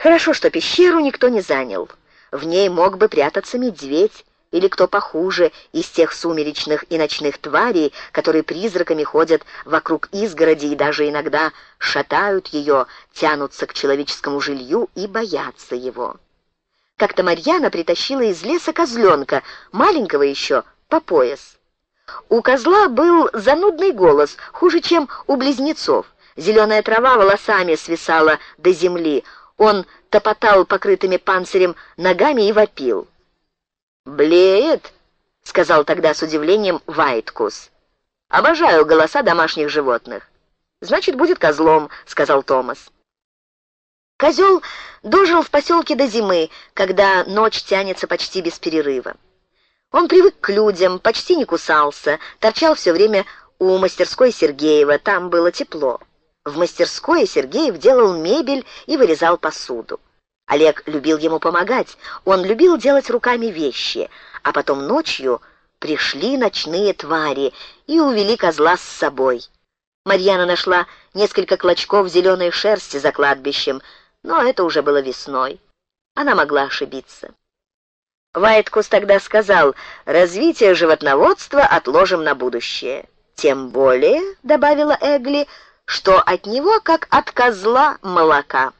Хорошо, что пещеру никто не занял. В ней мог бы прятаться медведь или кто похуже из тех сумеречных и ночных тварей, которые призраками ходят вокруг изгороди и даже иногда шатают ее, тянутся к человеческому жилью и боятся его. Как-то Марьяна притащила из леса козленка, маленького еще, по пояс. У козла был занудный голос, хуже, чем у близнецов. Зеленая трава волосами свисала до земли. Он топотал покрытыми панцирем ногами и вопил. «Блеет», — сказал тогда с удивлением Вайткус. «Обожаю голоса домашних животных». «Значит, будет козлом», — сказал Томас. Козел дожил в поселке до зимы, когда ночь тянется почти без перерыва. Он привык к людям, почти не кусался, торчал все время у мастерской Сергеева, там было тепло. В мастерской Сергеев делал мебель и вырезал посуду. Олег любил ему помогать, он любил делать руками вещи, а потом ночью пришли ночные твари и увели козла с собой. Марьяна нашла несколько клочков зеленой шерсти за кладбищем, но это уже было весной. Она могла ошибиться. Вайткус тогда сказал, развитие животноводства отложим на будущее. Тем более, добавила Эгли, что от него, как от козла, молока.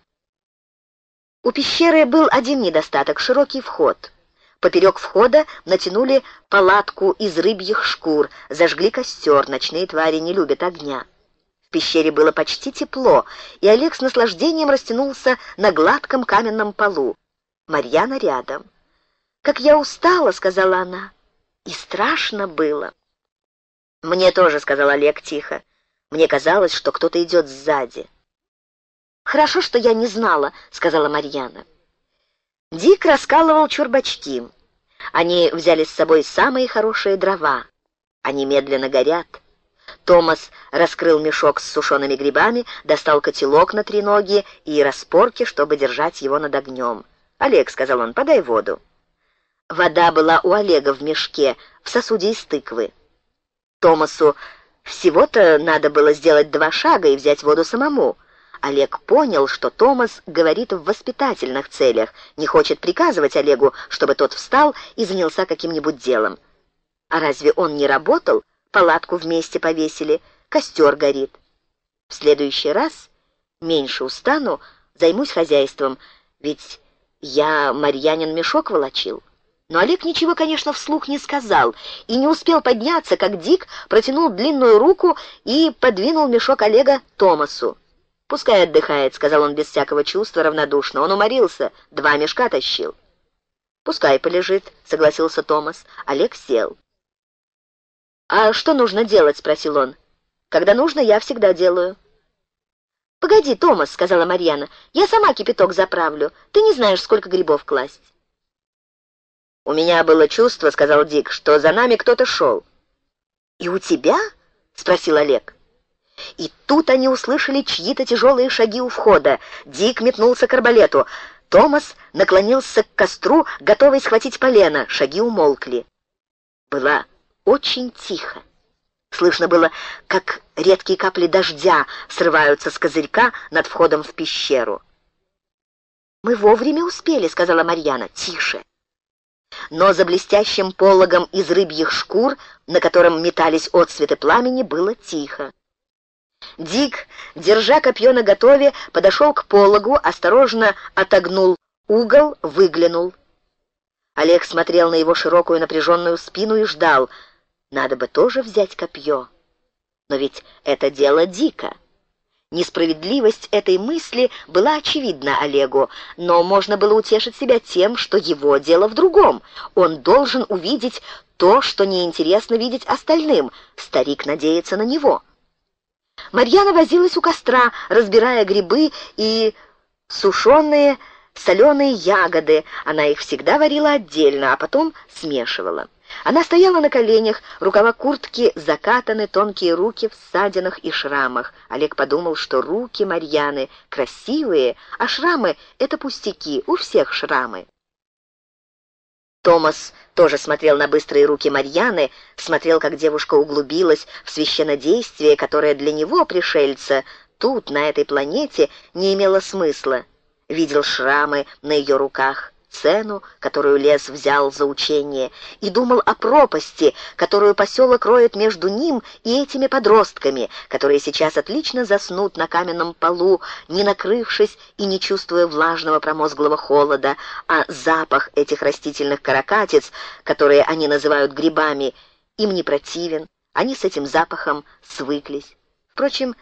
У пещеры был один недостаток — широкий вход. Поперек входа натянули палатку из рыбьих шкур, зажгли костер, ночные твари не любят огня. В пещере было почти тепло, и Олег с наслаждением растянулся на гладком каменном полу. Марьяна рядом. «Как я устала», — сказала она, — «и страшно было». «Мне тоже», — сказал Олег тихо. «Мне казалось, что кто-то идет сзади». «Хорошо, что я не знала», — сказала Марьяна. Дик раскалывал чурбачки. Они взяли с собой самые хорошие дрова. Они медленно горят. Томас раскрыл мешок с сушеными грибами, достал котелок на три ноги и распорки, чтобы держать его над огнем. «Олег», — сказал он, — «подай воду». Вода была у Олега в мешке, в сосуде из тыквы. Томасу всего-то надо было сделать два шага и взять воду самому — Олег понял, что Томас говорит в воспитательных целях, не хочет приказывать Олегу, чтобы тот встал и занялся каким-нибудь делом. А разве он не работал? Палатку вместе повесили, костер горит. В следующий раз меньше устану, займусь хозяйством, ведь я Марьянин мешок волочил. Но Олег ничего, конечно, вслух не сказал и не успел подняться, как Дик протянул длинную руку и подвинул мешок Олега Томасу. «Пускай отдыхает», — сказал он без всякого чувства равнодушно. «Он уморился, два мешка тащил». «Пускай полежит», — согласился Томас. Олег сел. «А что нужно делать?» — спросил он. «Когда нужно, я всегда делаю». «Погоди, Томас», — сказала Марьяна, — «я сама кипяток заправлю. Ты не знаешь, сколько грибов класть». «У меня было чувство», — сказал Дик, — «что за нами кто-то шел». «И у тебя?» — спросил Олег. И тут они услышали чьи-то тяжелые шаги у входа. Дик метнулся к арбалету. Томас наклонился к костру, готовый схватить полено. Шаги умолкли. Было очень тихо. Слышно было, как редкие капли дождя срываются с козырька над входом в пещеру. «Мы вовремя успели», — сказала Марьяна. «Тише». Но за блестящим пологом из рыбьих шкур, на котором метались отсветы пламени, было тихо. Дик, держа копье наготове, подошел к пологу, осторожно отогнул угол, выглянул. Олег смотрел на его широкую напряженную спину и ждал. Надо бы тоже взять копье. Но ведь это дело Дика. Несправедливость этой мысли была очевидна Олегу, но можно было утешить себя тем, что его дело в другом. Он должен увидеть то, что неинтересно видеть остальным. Старик надеется на него. Марьяна возилась у костра, разбирая грибы и сушеные соленые ягоды. Она их всегда варила отдельно, а потом смешивала. Она стояла на коленях, рукава куртки закатаны, тонкие руки в ссадинах и шрамах. Олег подумал, что руки Марьяны красивые, а шрамы — это пустяки, у всех шрамы. Томас тоже смотрел на быстрые руки Марьяны, смотрел, как девушка углубилась в священнодействие, которое для него, пришельца, тут, на этой планете, не имело смысла. видел шрамы на ее руках, цену, которую лес взял за учение, и думал о пропасти, которую поселок роет между ним и этими подростками, которые сейчас отлично заснут на каменном полу, не накрывшись и не чувствуя влажного промозглого холода, а запах этих растительных каракатиц, которые они называют грибами, им не противен, они с этим запахом свыклись. Впрочем,